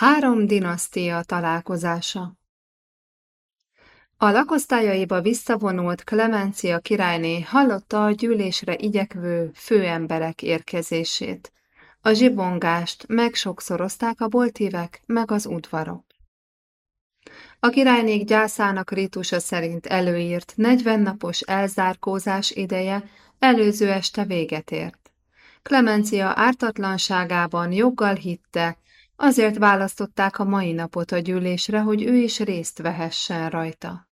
Három dinasztia találkozása A lakosztályaiba visszavonult Klemencia királyné hallotta a gyűlésre igyekvő főemberek érkezését. A zsibongást megsokszorozták a boltívek meg az udvarok. A királynék gyászának rítusa szerint előírt 40 napos elzárkózás ideje előző este véget ért. Klemencia ártatlanságában joggal hitte, Azért választották a mai napot a gyűlésre, hogy ő is részt vehessen rajta.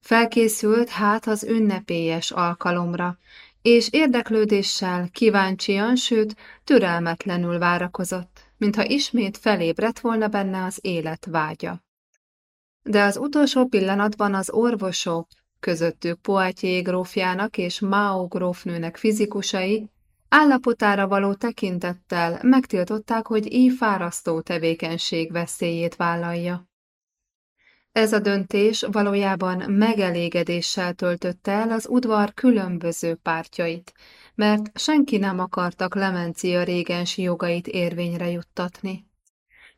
Felkészült hát az ünnepélyes alkalomra, és érdeklődéssel, kíváncsian, sőt, türelmetlenül várakozott, mintha ismét felébredt volna benne az élet vágya. De az utolsó pillanatban az orvosok, közöttük Poitiers grófjának és Mao grófnőnek fizikusai Állapotára való tekintettel megtiltották, hogy így fárasztó tevékenység veszélyét vállalja. Ez a döntés valójában megelégedéssel töltötte el az udvar különböző pártjait, mert senki nem akarta Clemencia régensi jogait érvényre juttatni.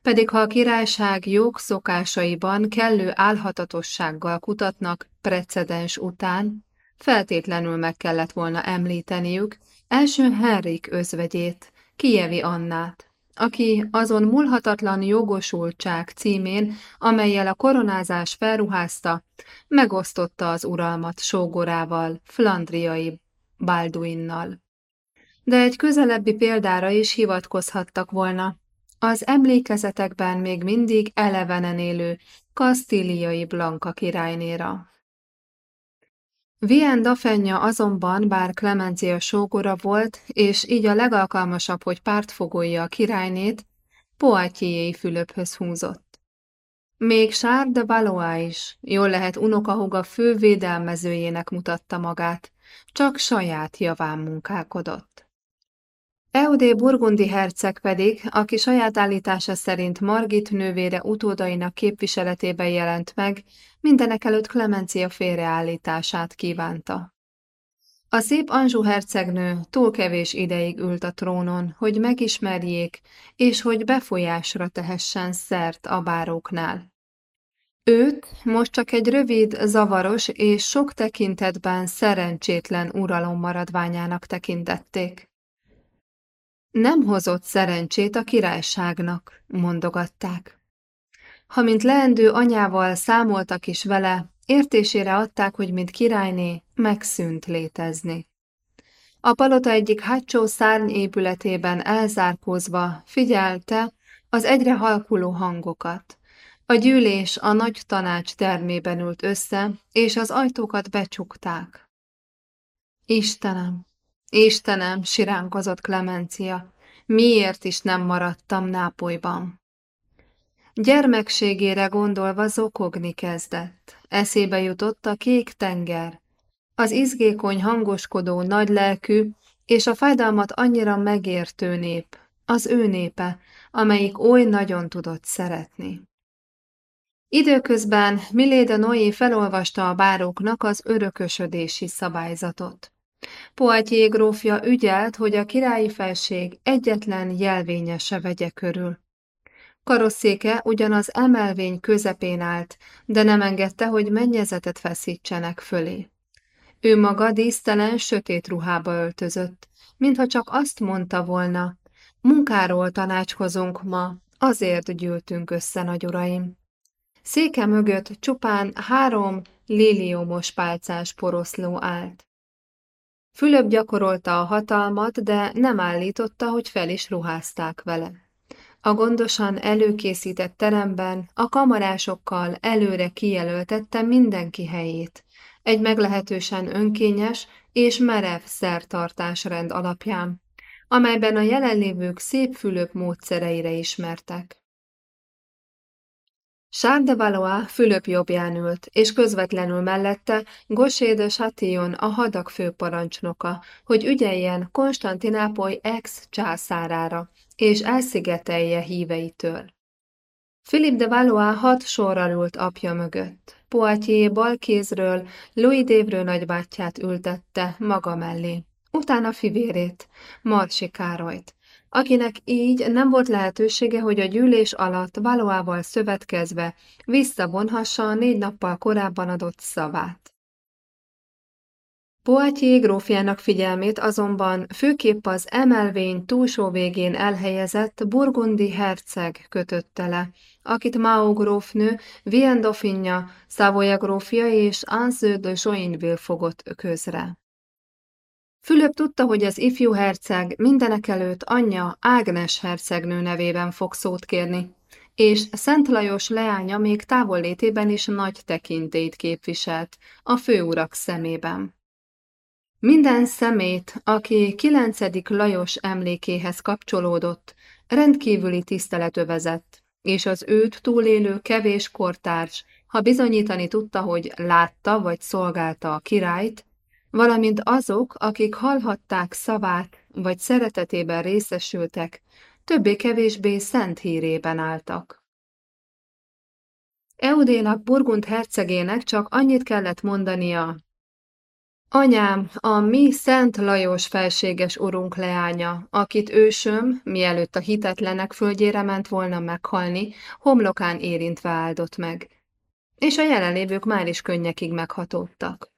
Pedig ha a királyság jogszokásaiban kellő álhatatossággal kutatnak precedens után, feltétlenül meg kellett volna említeniük, Első Henrik özvegyét, Kijevi Annát, aki azon múlhatatlan jogosultság címén, amelyel a koronázás felruházta, megosztotta az uralmat sógorával, flandriai Balduinnal. De egy közelebbi példára is hivatkozhattak volna. Az emlékezetekben még mindig elevenen élő kasztíliai Blanka királynéra. Vien Dafenja azonban, bár Clemencia sógora volt, és így a legalkalmasabb, hogy pártfogolja a királynét, Poitiers-i Fülöphöz húzott. Még Sár de Valois is, jól lehet unokahuga fő védelmezőjének mutatta magát, csak saját javán munkálkodott. Eudé burgundi herceg pedig, aki saját állítása szerint Margit nővére utódainak képviseletében jelent meg, mindenekelőtt Clemencia félreállítását kívánta. A szép Anzsú hercegnő túl kevés ideig ült a trónon, hogy megismerjék, és hogy befolyásra tehessen szert a báróknál. Őt most csak egy rövid, zavaros és sok tekintetben szerencsétlen uralom maradványának tekintették. Nem hozott szerencsét a királyságnak, mondogatták. Ha mint leendő anyával számoltak is vele, értésére adták, hogy mint királyné megszűnt létezni. A palota egyik hátsó szárny épületében elzárkózva figyelte az egyre halkuló hangokat. A gyűlés a nagy tanács termében ült össze, és az ajtókat becsukták. Istenem, Istenem, siránkozott Klemencia, miért is nem maradtam Nápolyban? Gyermekségére gondolva zokogni kezdett. Eszébe jutott a kék tenger, az izgékony hangoskodó nagylelkű és a fájdalmat annyira megértő nép, az ő népe, amelyik oly nagyon tudott szeretni. Időközben Miléda Noé felolvasta a báróknak az örökösödési szabályzatot. Poitiers grófja ügyelt, hogy a királyi felség egyetlen jelvényese vegye körül. Karosszéke ugyanaz emelvény közepén állt, de nem engedte, hogy mennyezetet feszítsenek fölé. Ő maga dísztelen, sötét ruhába öltözött, mintha csak azt mondta volna, munkáról tanácskozunk ma, azért gyűltünk össze, nagy uraim. Széke mögött csupán három liliomos pálcás poroszló állt. Fülöp gyakorolta a hatalmat, de nem állította, hogy fel is ruházták vele. A gondosan előkészített teremben a kamarásokkal előre kijelöltette mindenki helyét, egy meglehetősen önkényes és merev szertartásrend alapján, amelyben a jelenlévők szép fülöp módszereire ismertek. Charles de Valois Fülöp jobbján ült, és közvetlenül mellette Gosé de Chatillon a hadak főparancsnoka, hogy ügyeljen Konstantinápoly ex-császárára, és elszigetelje híveitől. Philip de Valois hat sorral ült apja mögött. Poitiers bal kézről Louis d'Evreux nagybátyját ültette maga mellé, utána fivérét, Marsi Károlyt, akinek így nem volt lehetősége, hogy a gyűlés alatt valóával szövetkezve visszavonhassa a négy nappal korábban adott szavát. Poitiers grófjának figyelmét azonban főképp az emelvény túlsó végén elhelyezett burgundi herceg kötötte le, akit Mao grófnő, Vienne Dauphinja, Savoya grófja és Anse de Joinville fogott közre. Fülöp tudta, hogy az ifjú herceg mindenekelőtt anyja Ágnes hercegnő nevében fog szót kérni, és Szent Lajos leánya még távollétében is nagy tekintélyt képviselt a főurak szemében. Minden szemét, aki kilencedik Lajos emlékéhez kapcsolódott, rendkívüli tisztelet övezett, és az őt túlélő kevés kortárs, ha bizonyítani tudta, hogy látta vagy szolgálta a királyt, valamint azok, akik hallhatták szavát, vagy szeretetében részesültek, többé-kevésbé szent hírében álltak. Eudénak Burgund hercegének csak annyit kellett mondania, Anyám, a mi Szent Lajos felséges urunk leánya, akit ősöm, mielőtt a hitetlenek földjére ment volna meghalni, homlokán érintve áldott meg. És a jelenlévők már is könnyekig meghatódtak.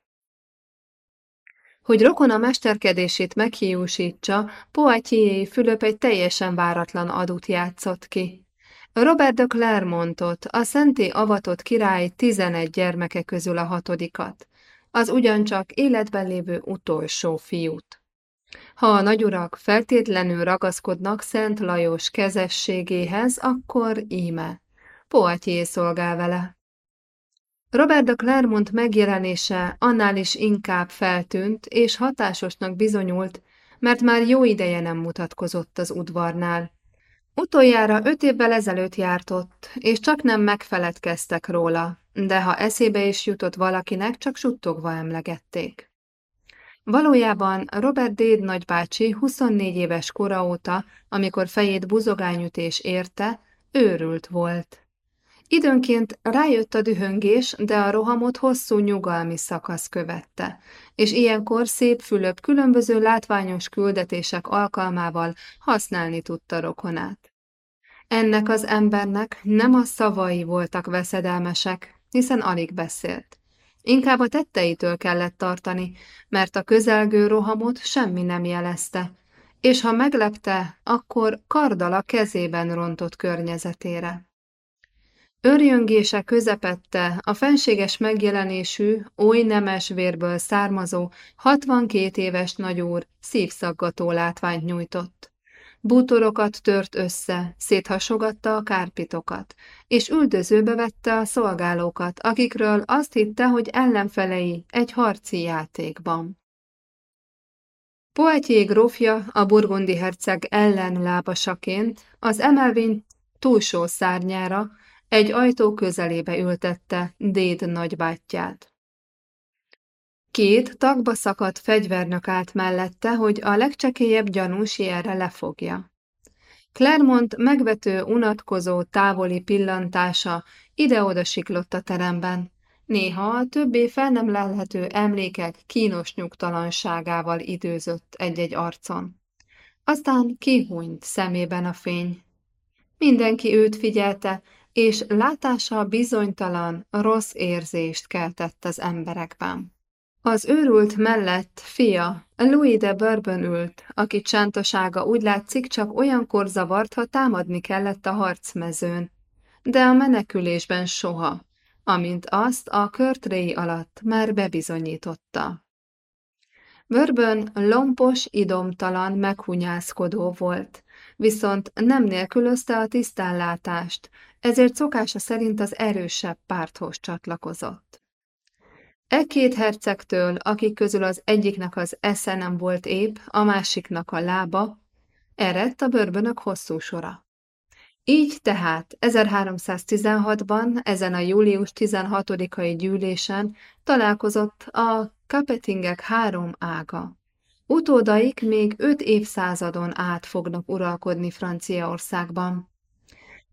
Hogy rokona mesterkedését meghiúsítsa, Poitiers Fülöp egy teljesen váratlan adut játszott ki. Robert de Clermontot, a szenté avatott király tizenegy gyermeke közül a hatodikat, az ugyancsak életben lévő utolsó fiút. Ha a nagyurak feltétlenül ragaszkodnak Szent Lajos kezességéhez, akkor íme. Poitiers szolgál vele. Robert de Clermont megjelenése annál is inkább feltűnt és hatásosnak bizonyult, mert már jó ideje nem mutatkozott az udvarnál. Utoljára öt évvel ezelőtt járt ott, és csak nem megfeledkeztek róla, de ha eszébe is jutott valakinek, csak suttogva emlegették. Valójában Robert Déd nagybácsi 24 éves kora óta, amikor fejét buzogányütés érte, őrült volt. Időnként rájött a dühöngés, de a rohamot hosszú nyugalmi szakasz követte, és ilyenkor szép Fülöp különböző látványos küldetések alkalmával használni tudta rokonát. Ennek az embernek nem a szavai voltak veszedelmesek, hiszen alig beszélt. Inkább a tetteitől kellett tartani, mert a közelgő rohamot semmi nem jelezte, és ha meglepte, akkor kardala kezében rontott környezetére. Örjöngése közepette a fenséges megjelenésű, oly nemes vérből származó, 62 éves nagyúr szívszaggató látványt nyújtott. Bútorokat tört össze, széthasogatta a kárpitokat, és üldözőbe vette a szolgálókat, akikről azt hitte, hogy ellenfelei egy harci játékban. Poitiers grófja a burgundi herceg ellen lábasaként az emelvény túlsó szárnyára, egy ajtó közelébe ültette Déd nagybátyját. Két tagba szakadt fegyvernök állt mellette, hogy a legcsekélyebb gyanús ilyenre lefogja. Clermont megvető, unatkozó, távoli pillantása ide-oda siklott a teremben. Néha a többé fel nem lelhető emlékek kínos nyugtalanságával időzött egy-egy arcon. Aztán kihúnyt szemében a fény. Mindenki őt figyelte, és látása bizonytalan, rossz érzést keltett az emberekben. Az őrült mellett fia, Louis de Bourbon ült, aki csántosága úgy látszik csak olyankor zavart, ha támadni kellett a harcmezőn, de a menekülésben soha, amint azt a körtréi alatt már bebizonyította. Bourbon lompos, idomtalan, meghunyászkodó volt, viszont nem nélkülözte a tisztánlátást, ezért szokása szerint az erősebb párthoz csatlakozott. E két hercegtől, akik közül az egyiknek az esze nem volt épp, a másiknak a lába, eredt a bőrbönök hosszú sora. Így tehát 1316-ban, ezen a július 16-ai gyűlésen találkozott a Kapetingek három ága. Utódaik még öt évszázadon át fognak uralkodni Franciaországban.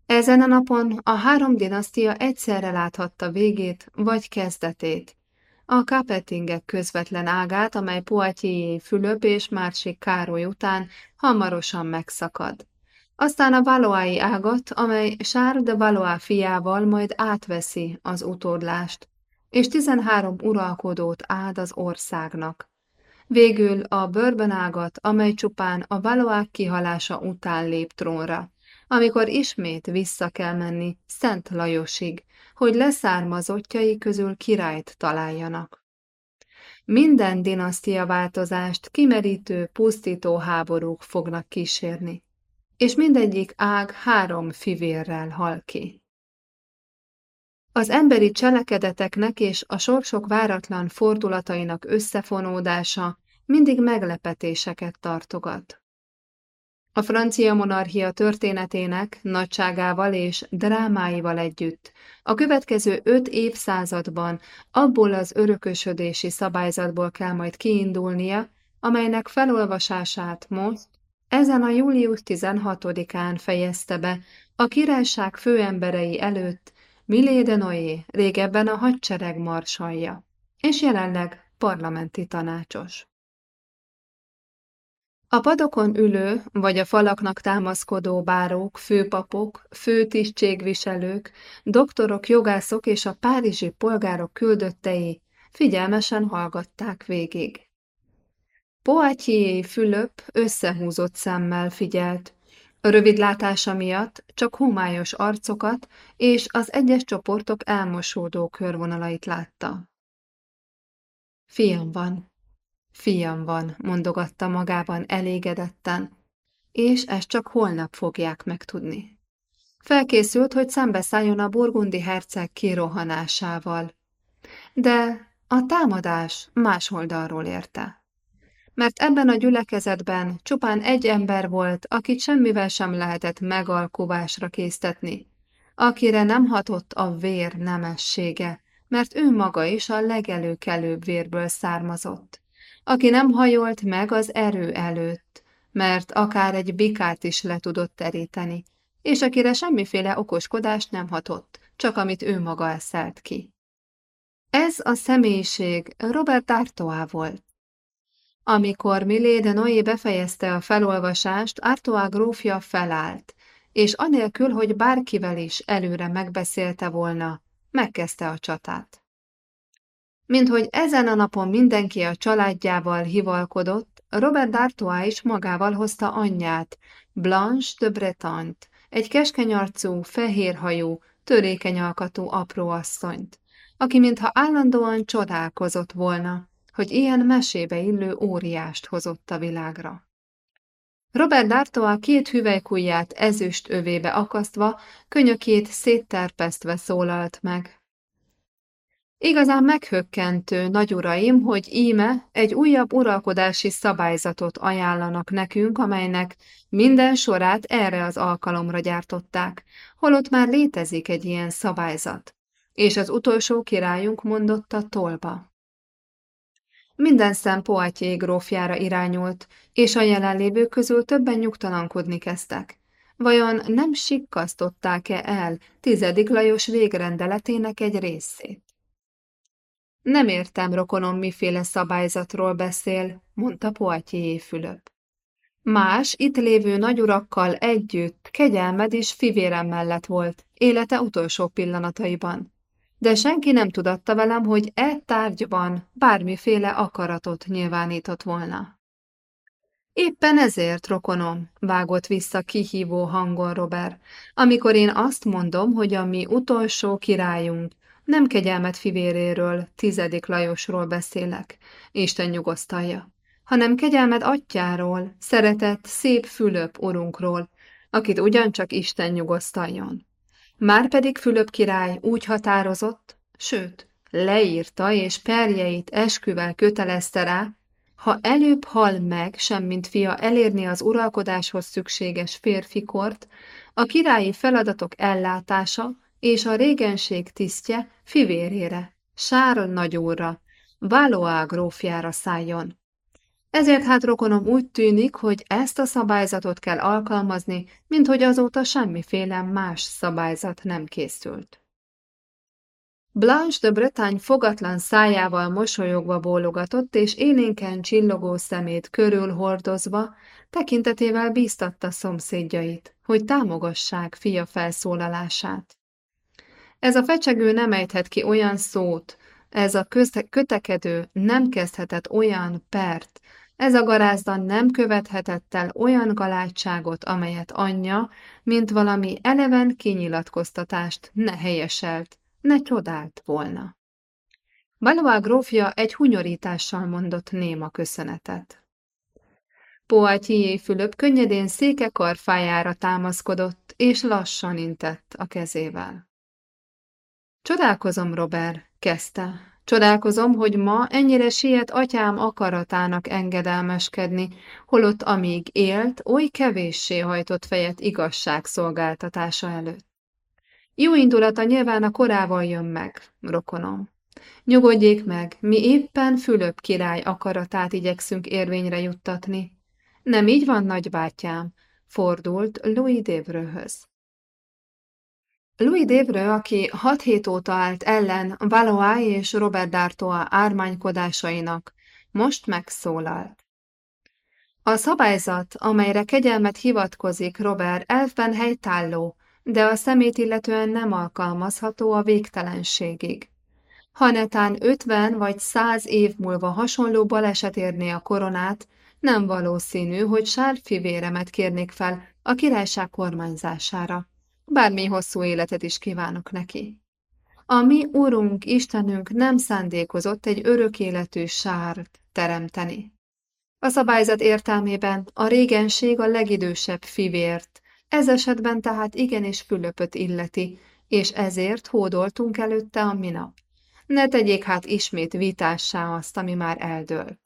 Ezen a napon a három dinasztia egyszerre láthatta végét vagy kezdetét, a Capetingek közvetlen ágát, amely Poitiers Fülöp és Mársék Károly után hamarosan megszakad. Aztán a Valois ágat, amely Charles de Valois fiával majd átveszi az utódlást, és 13 uralkodót áld az országnak. Végül a Bourbon ágat, amely csupán a Valois kihalása után lép trónra, amikor ismét vissza kell menni Szent Lajosig, hogy leszármazottjai közül királyt találjanak. Minden dinasztiaváltozást kimerítő, pusztító háborúk fognak kísérni, és mindegyik ág három fivérrel hal ki. Az emberi cselekedeteknek és a sorsok váratlan fordulatainak összefonódása mindig meglepetéseket tartogat. A francia monarchia történetének nagyságával és drámáival együtt a következő öt évszázadban abból az örökösödési szabályzatból kell majd kiindulnia, amelynek felolvasását most, ezen a július 16-án fejezte be a királyság főemberei előtt Milé régebben a hadsereg marsalja, és jelenleg parlamenti tanácsos. A padokon ülő, vagy a falaknak támaszkodó bárók, főpapok, főtisztségviselők, doktorok, jogászok és a párizsi polgárok küldöttei figyelmesen hallgatták végig. Poitiers Fülöp összehúzott szemmel figyelt. A rövid látása miatt csak homályos arcokat és az egyes csoportok elmosódó körvonalait látta. Fiam van, Fiam van, mondogatta magában elégedetten, és ezt csak holnap fogják megtudni. Felkészült, hogy szembeszálljon a burgundi herceg kirohanásával. De a támadás más oldalról érte. Mert ebben a gyülekezetben csupán egy ember volt, akit semmivel sem lehetett megalkuvásra késztetni, akire nem hatott a vér nemessége, mert ő maga is a legelőkelőbb vérből származott aki nem hajolt meg az erő előtt, mert akár egy bikát is le tudott teríteni, és akire semmiféle okoskodást nem hatott, csak amit ő maga eszelt ki. Ez a személyiség Robert Artois volt. Amikor Milé de Noé befejezte a felolvasást, Artois grófja felállt, és anélkül, hogy bárkivel is előre megbeszélte volna, megkezdte a csatát. Mint hogy ezen a napon mindenki a családjával hivalkodott, Robert d'Artois is magával hozta anyját, Blanche de Bretant, egy keskenyarcú, fehérhajú, törékeny alkatú apró asszonyt, aki mintha állandóan csodálkozott volna, hogy ilyen mesébe illő óriást hozott a világra. Robert D'Artois két hüvelykujját ezüst övébe akasztva, könyökét szétterpesztve szólalt meg. Igazán meghökkentő, nagyuraim, hogy íme egy újabb uralkodási szabályzatot ajánlanak nekünk, amelynek minden sorát erre az alkalomra gyártották, holott már létezik egy ilyen szabályzat. És az utolsó királyunk mondotta tolba. Minden szem Poitiers grófjára irányult, és a jelenlévők közül többen nyugtalankodni kezdtek. Vajon nem sikkasztották-e el tizedik Lajos végrendeletének egy részét? Nem értem, rokonom, miféle szabályzatról beszél, mondta Poitiers Fülöp. Más, itt lévő nagyurakkal együtt kegyelmed és fivérem mellett volt, élete utolsó pillanataiban. De senki nem tudatta velem, hogy e tárgyban bármiféle akaratot nyilvánított volna. Éppen ezért, rokonom, vágott vissza kihívó hangon Robert, amikor én azt mondom, hogy a mi utolsó királyunk nem kegyelmet fivéréről, tizedik Lajosról beszélek, Isten nyugosztalja, hanem kegyelmed atyáról, szeretett, szép Fülöp urunkról, akit ugyancsak Isten nyugosztaljon. Márpedig Fülöp király úgy határozott, sőt, leírta és perjeit esküvel kötelezte rá, ha előbb hal meg, semmint fia elérni az uralkodáshoz szükséges férfikort, a királyi feladatok ellátása és a régenség tisztje fivérére, Sáron nagyúrra, Valois grófjára szálljon. Ezért hát rokonom úgy tűnik, hogy ezt a szabályzatot kell alkalmazni, mint hogy azóta semmiféle más szabályzat nem készült. Blanche de Bretagne fogatlan szájával mosolyogva bólogatott, és élénken csillogó szemét körül hordozva, tekintetével bíztatta szomszédjait, hogy támogassák fia felszólalását. Ez a fecsegő nem ejthet ki olyan szót, ez a kötekedő nem kezdhetett olyan pert, ez a garázda nem követhetett el olyan galátságot, amelyet anyja, mint valami eleven kinyilatkoztatást ne helyeselt, ne csodált volna. Valois grófja egy hunyorítással mondott néma köszönetet. Poitiers Fülöp könnyedén széke karfájára támaszkodott, és lassan intett a kezével. Csodálkozom, Robert, kezdte. Csodálkozom, hogy ma ennyire siet atyám akaratának engedelmeskedni, holott amíg élt, oly kevéssé hajtott fejet igazság szolgáltatása előtt. Jó indulata nyilván a korával jön meg, rokonom. Nyugodjék meg, mi éppen Fülöp király akaratát igyekszünk érvényre juttatni. Nem így van, nagybátyám, fordult Louis Devrőhöz. Louis Devreux, aki hat hét óta állt ellen Valois és Robert d'Artois ármánykodásainak, most megszólalt. A szabályzat, amelyre kegyelmet hivatkozik Robert elfben helytálló, de a szemét illetően nem alkalmazható a végtelenségig. Ha netán ötven vagy száz év múlva hasonló baleset érné a koronát, nem valószínű, hogy sárfivéremet kérnék fel a királyság kormányzására. Bármi hosszú életet is kívánok neki. A mi Urunk, Istenünk nem szándékozott egy örök életű sárt teremteni. A szabályzat értelmében a régenség a legidősebb fivért, ez esetben tehát igenis Fülöpöt illeti, és ezért hódoltunk előtte a minap. Ne tegyék hát ismét vitássá azt, ami már eldől.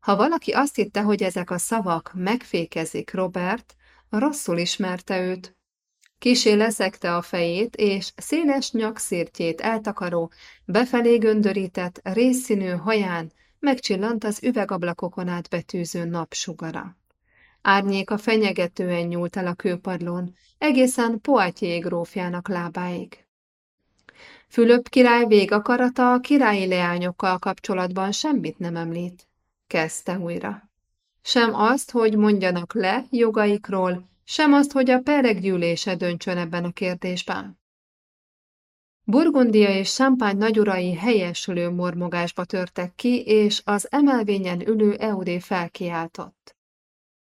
Ha valaki azt hitte, hogy ezek a szavak megfékezik Robert, rosszul ismerte őt. Kisé leszekte a fejét, és széles nyakszírtjét eltakaró, befelé göndörített, részszínű haján megcsillant az üvegablakokon át betűző napsugara. Árnyéka fenyegetően nyúlt el a kőpadlón, egészen Poitiers grófjának lábáig. Fülöp király végakarata a királyi leányokkal kapcsolatban semmit nem említ, kezdte újra. Sem azt, hogy mondjanak le jogaikról, sem azt, hogy a perek gyűlése döntsön ebben a kérdésben. Burgundia és Champagne nagyurai helyeslő mormogásba törtek ki, és az emelvényen ülő Eudé felkiáltott.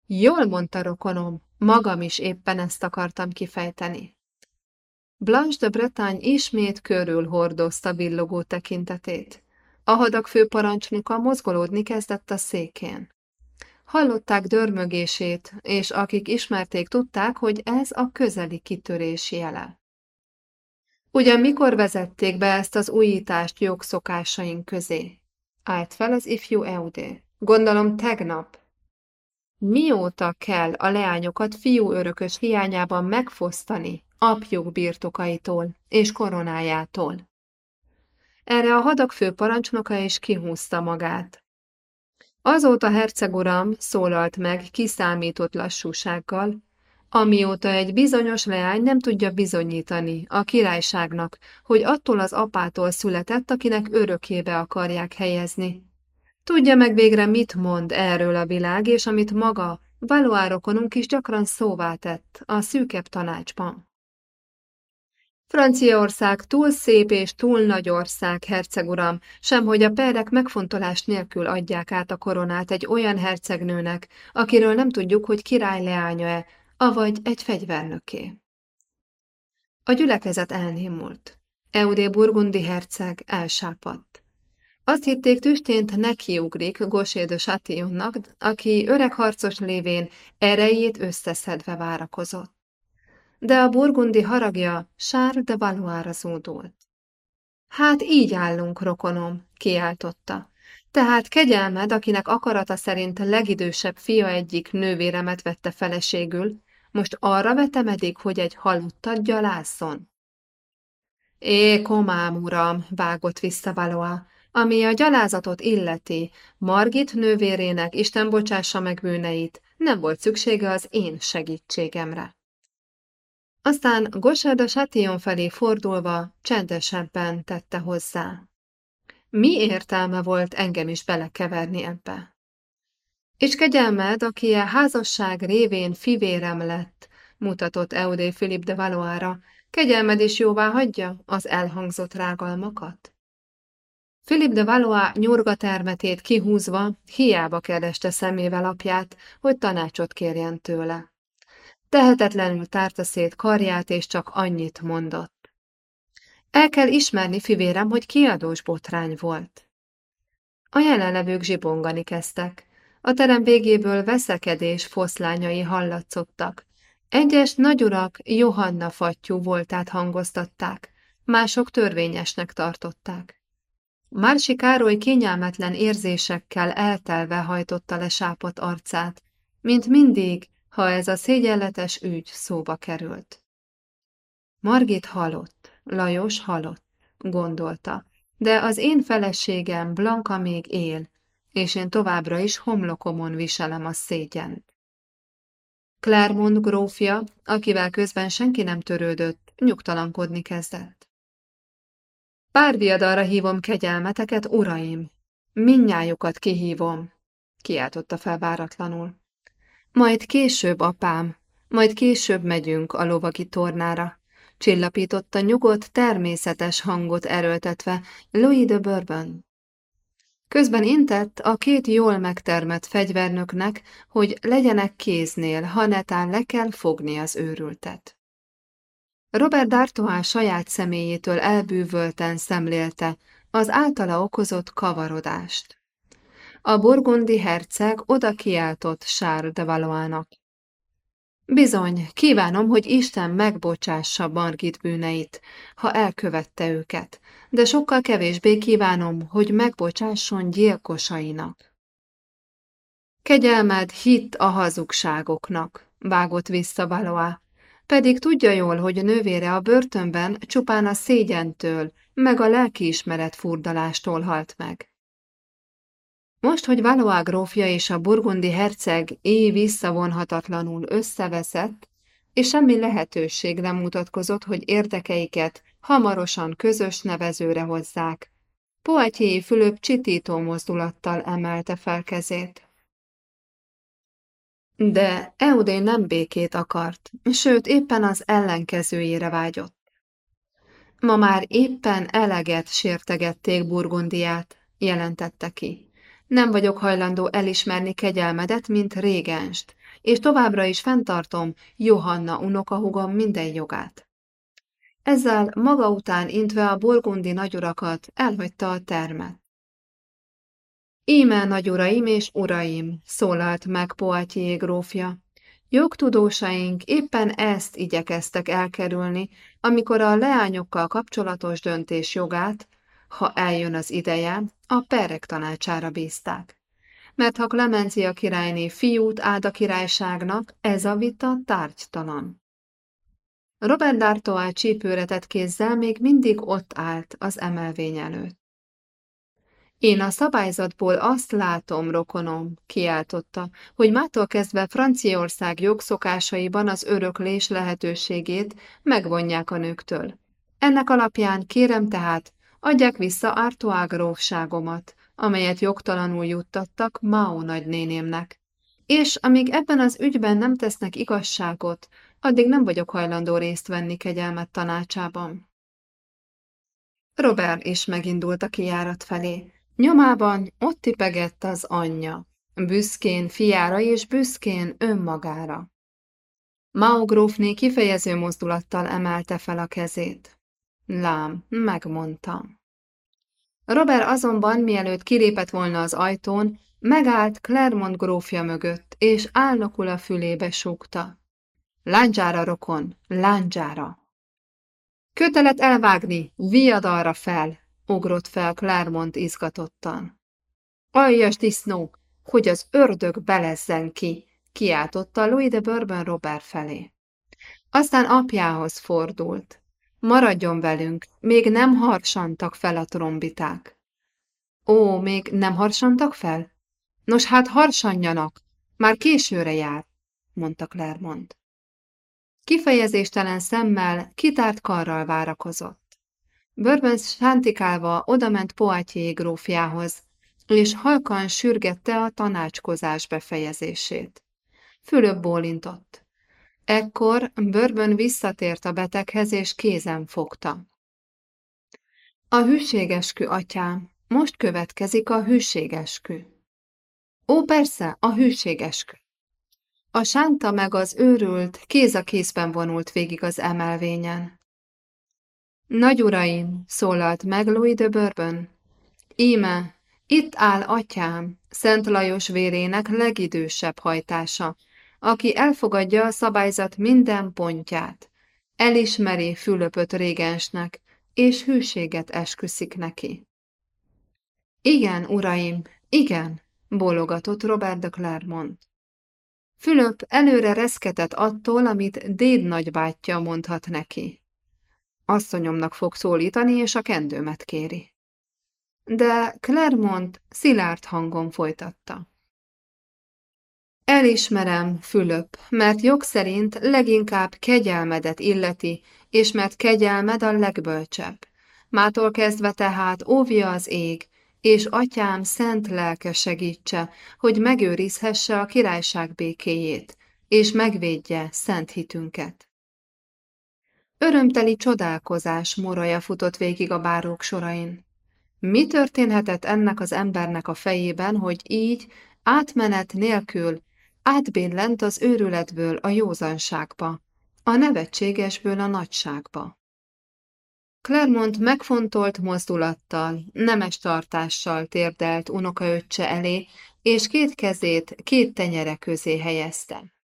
Jól mondta rokonom, magam is éppen ezt akartam kifejteni. Blanche de Bretagne ismét körül hordozta villogó tekintetét. A hadak főparancsnoka mozgolódni kezdett a székén. Hallották dörmögését, és akik ismerték, tudták, hogy ez a közeli kitörés jele. Ugyan mikor vezették be ezt az újítást jogszokásaink közé? Állt fel az ifjú Eudé. Gondolom tegnap. Mióta kell a leányokat fiú örökös hiányában megfosztani apjuk birtokaitól és koronájától? Erre a hadak főparancsnoka is kihúzta magát. Azóta herceg uram szólalt meg kiszámított lassúsággal, amióta egy bizonyos leány nem tudja bizonyítani a királyságnak, hogy attól az apától született, akinek örökébe akarják helyezni. Tudja meg végre, mit mond erről a világ, és amit maga, valóárokonunk is gyakran szóvá tett a szűkebb tanácsban. Franciaország túl szép és túl nagy ország, herceguram, sem hogy a perek megfontolás nélkül adják át a koronát egy olyan hercegnőnek, akiről nem tudjuk, hogy király leánya-e, avagy egy fegyvernöké. A gyülekezet elnémult. Eudé burgundi herceg elsápadt. Azt hitték tüstént nekiugrik Gosé de aki öreg harcos lévén erejét összeszedve várakozott de a burgundi haragja Sár de Valois-ra zúdult. Hát így állunk, rokonom, kiáltotta. Tehát kegyelmed, akinek akarata szerint legidősebb fia egyik nővéremet vette feleségül, most arra vetemedik, hogy egy halottat gyalászon. É, komám, uram, vágott vissza Valois, ami a gyalázatot illeti, Margit nővérének Isten bocsássa meg bűneit, nem volt szüksége az én segítségemre. Aztán Gosard a Chatillon felé fordulva csendesebben tette hozzá. Mi értelme volt engem is belekeverni ebbe? És kegyelmed, aki a házasság révén fivérem lett, mutatott Eudé Philip de Valoára, kegyelmed is jóvá hagyja az elhangzott rágalmakat? Philip de Valois nyurga termetét kihúzva, hiába kereste szemével apját, hogy tanácsot kérjen tőle. Tehetetlenül tárta szét karját, és csak annyit mondott. El kell ismerni, fivérem, hogy kiadós botrány volt. A jelenlevők zsibongani kezdtek. A terem végéből veszekedés foszlányai hallatszottak. Egyes nagyurak Johanna fattyú voltát hangoztatták, mások törvényesnek tartották. Mársi Károly kényelmetlen érzésekkel eltelve hajtotta le sápat arcát, mint mindig, ha ez a szégyenletes ügy szóba került. Margit halott, Lajos halott, gondolta, de az én feleségem Blanka még él, és én továbbra is homlokomon viselem a szégyent. Clermont grófja, akivel közben senki nem törődött, nyugtalankodni kezdett. Pár viadalra hívom kegyelmeteket, uraim! Minnyájukat kihívom, kiáltotta fel váratlanul. Majd később, apám, majd később megyünk a lovagi tornára, csillapította nyugodt, természetes hangot erőltetve Louis de Bourbon. Közben intett a két jól megtermett fegyvernöknek, hogy legyenek kéznél, ha netán le kell fogni az őrültet. Robert D'Artois saját személyétől elbűvölten szemlélte az általa okozott kavarodást. A burgundi herceg oda kiáltott Charles de Valois-nak. Bizony, kívánom, hogy Isten megbocsássa Margit bűneit, ha elkövette őket, de sokkal kevésbé kívánom, hogy megbocsásson gyilkosainak. Kegyelmed hitt a hazugságoknak, vágott vissza Valois, pedig tudja jól, hogy nővére a börtönben csupán a szégyentől, meg a lelkiismeret furdalástól halt meg. Most, hogy Valois grófja és a burgundi herceg éj visszavonhatatlanul összeveszett, és semmi lehetőség nem mutatkozott, hogy érdekeiket hamarosan közös nevezőre hozzák, Poatyéi Fülöp csitító mozdulattal emelte fel kezét. De Eudé nem békét akart, sőt éppen az ellenkezőjére vágyott. Ma már éppen eleget sértegették Burgundiát, jelentette ki. Nem vagyok hajlandó elismerni kegyelmedet, mint régenst, és továbbra is fenntartom Johanna unokahugom minden jogát. Ezzel maga után intve a burgundi nagyurakat elhagyta a termet. Íme, nagyuraim és uraim, szólalt meg Poitier grófja. Jogtudósaink éppen ezt igyekeztek elkerülni, amikor a leányokkal kapcsolatos döntés jogát, ha eljön az ideje, a perek tanácsára bízták. Mert ha Klemencia királyné fiút áld a királyságnak, ez a vita tárgytalan. Robert D'Artois csípőretett kézzel még mindig ott állt az emelvény előtt. Én a szabályzatból azt látom, rokonom, kiáltotta, hogy mától kezdve Franciaország jogszokásaiban az öröklés lehetőségét megvonják a nőktől. Ennek alapján kérem tehát, adják vissza Artois grófságomat, amelyet jogtalanul juttattak Mao nagynénémnek. És amíg ebben az ügyben nem tesznek igazságot, addig nem vagyok hajlandó részt venni kegyelmet tanácsában. Robert is megindult a kijárat felé. Nyomában ott tipegett az anyja, büszkén fiára és büszkén önmagára. Mao grófné kifejező mozdulattal emelte fel a kezét. Lám, megmondtam. Robert azonban, mielőtt kilépett volna az ajtón, megállt Clermont grófja mögött, és álnokul a fülébe súgta. Lándzsára, rokon, lándzsára! Kötelet elvágni, viadalra fel, ugrott fel Clermont izgatottan. Aljas disznó, hogy az ördög belezzen ki, kiáltotta Louis de Bourbon Robert felé. Aztán apjához fordult. Maradjon velünk, még nem harsantak fel a trombiták. Ó, még nem harsantak fel? Nos hát harsanjanak, már későre jár, mondta Clermont. Kifejezéstelen szemmel, kitárt karral várakozott. Bourbon sántikálva odament Poitiers grófjához, és halkan sürgette a tanácskozás befejezését. Fülöp bólintott. Ekkor Bourbon visszatért a beteghez, és kézen fogta. A hűségeskü, atyám, most következik a hűségeskü. Ó, persze, a hűségeskü. A sánta meg az őrült kéz a kézben vonult végig az emelvényen. Nagy uraim, szólalt meg Louis de Bourbon. Íme, itt áll atyám, Szent Lajos vérének legidősebb hajtása, aki elfogadja a szabályzat minden pontját, elismeri Fülöpöt régensnek, és hűséget esküszik neki. Igen, uraim, igen, bólogatott Robert de Clermont. Fülöp előre reszketett attól, amit Déd nagybátyja mondhat neki. Asszonyomnak fog szólítani, és a kendőmet kéri. De Clermont szilárd hangon folytatta. Elismerem, Fülöp, mert jog szerint leginkább kegyelmedet illeti, és mert kegyelmed a legbölcsebb. Mától kezdve tehát óvja az ég, és atyám szent lelke segítse, hogy megőrizhesse a királyság békéjét, és megvédje szent hitünket. Örömteli csodálkozás moraja futott végig a bárók sorain. Mi történhetett ennek az embernek a fejében, hogy így, átmenet nélkül, átbillent az őrületből a józanságba, a nevetségesből a nagyságba? Clermont megfontolt mozdulattal, nemes tartással térdelt unokaöccse elé, és két kezét két tenyere közé helyezte.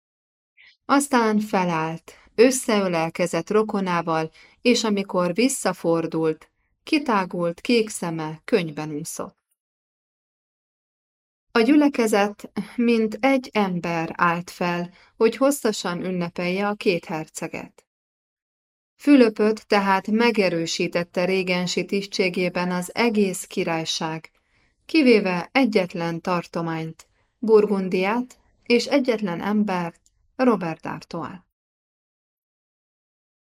Aztán felállt, összeölelkezett rokonával, és amikor visszafordult, kitágult kék szeme könyben úszott. A gyülekezet, mint egy ember állt fel, hogy hosszasan ünnepelje a két herceget. Fülöpöt tehát megerősítette régensi tisztségében az egész királyság, kivéve egyetlen tartományt, Burgundiát és egyetlen embert, Robert Artoát.